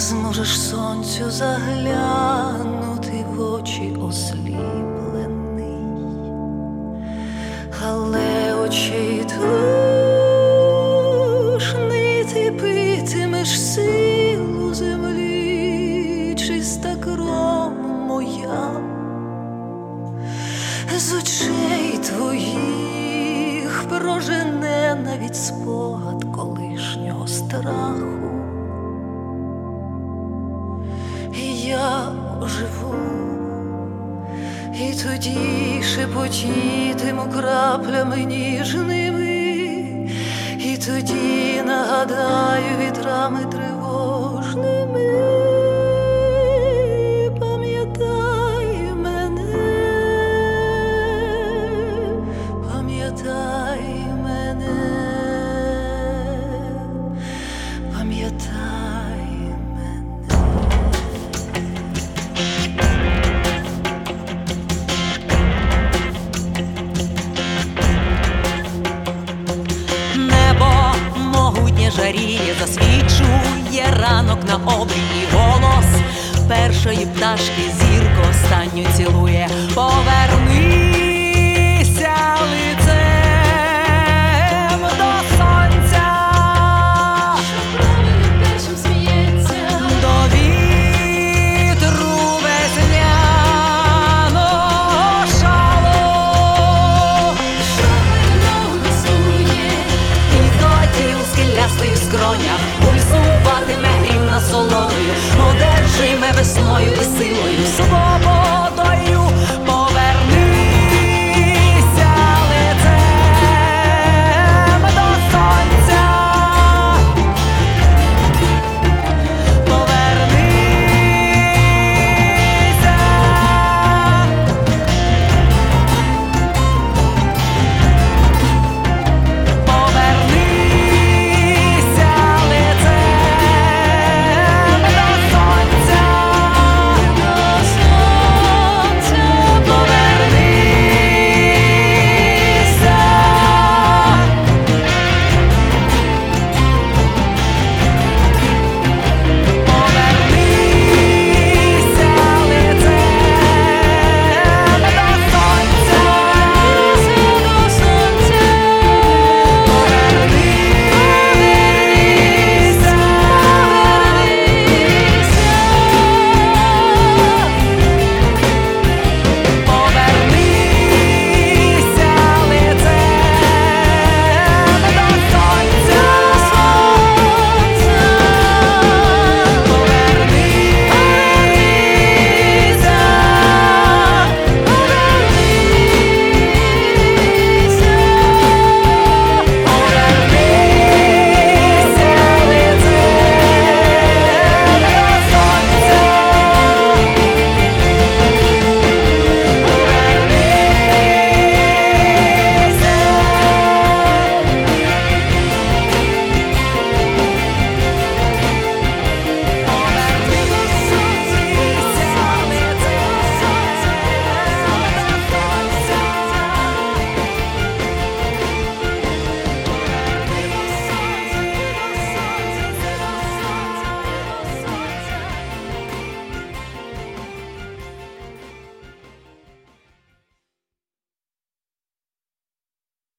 сонцю заглянути в очі осліплений, але очей тушний ти питимеш силу землі, чиста кров моя, з очей твоїх прожене навіть спогад колишнього страху. Оживу, і тоді шепотітиму краплями ніжними, і тоді нагадаю вітрами тривожними. Жаріє, засвічує ранок на обрії голос першої пташки зірку останню цілує. Повернися